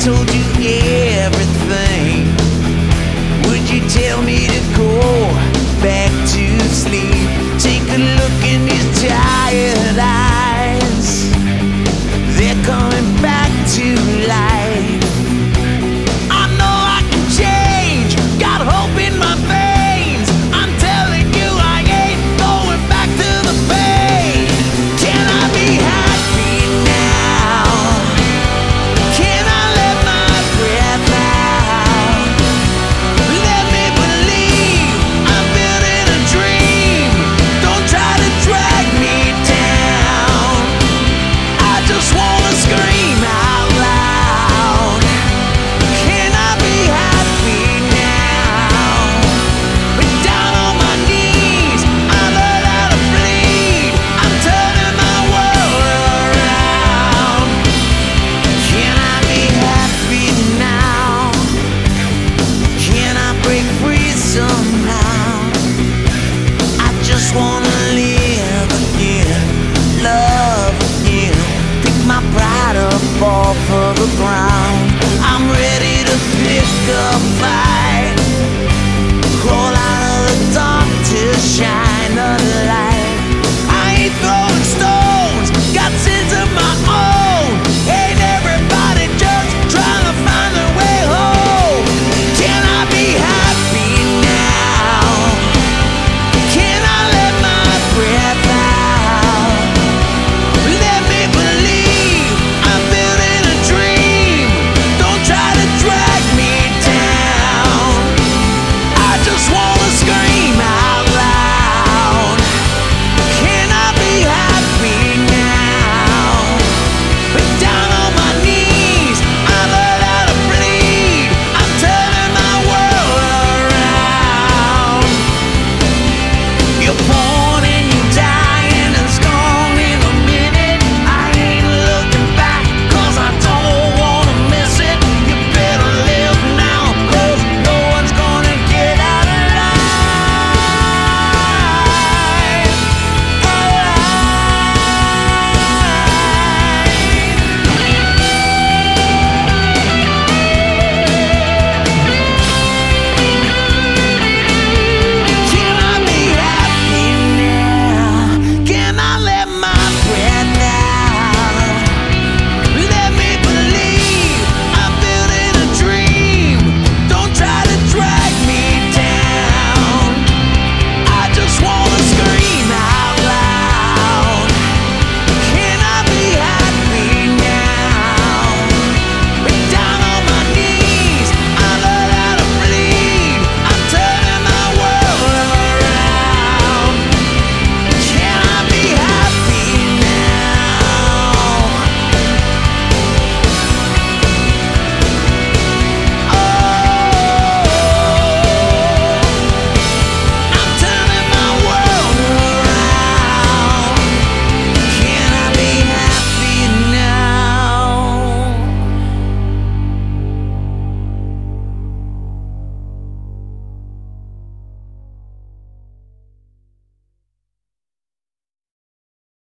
told you everything, would you tell me to go back to sleep? Take a look off of the ground. I'm ready to pick a fight.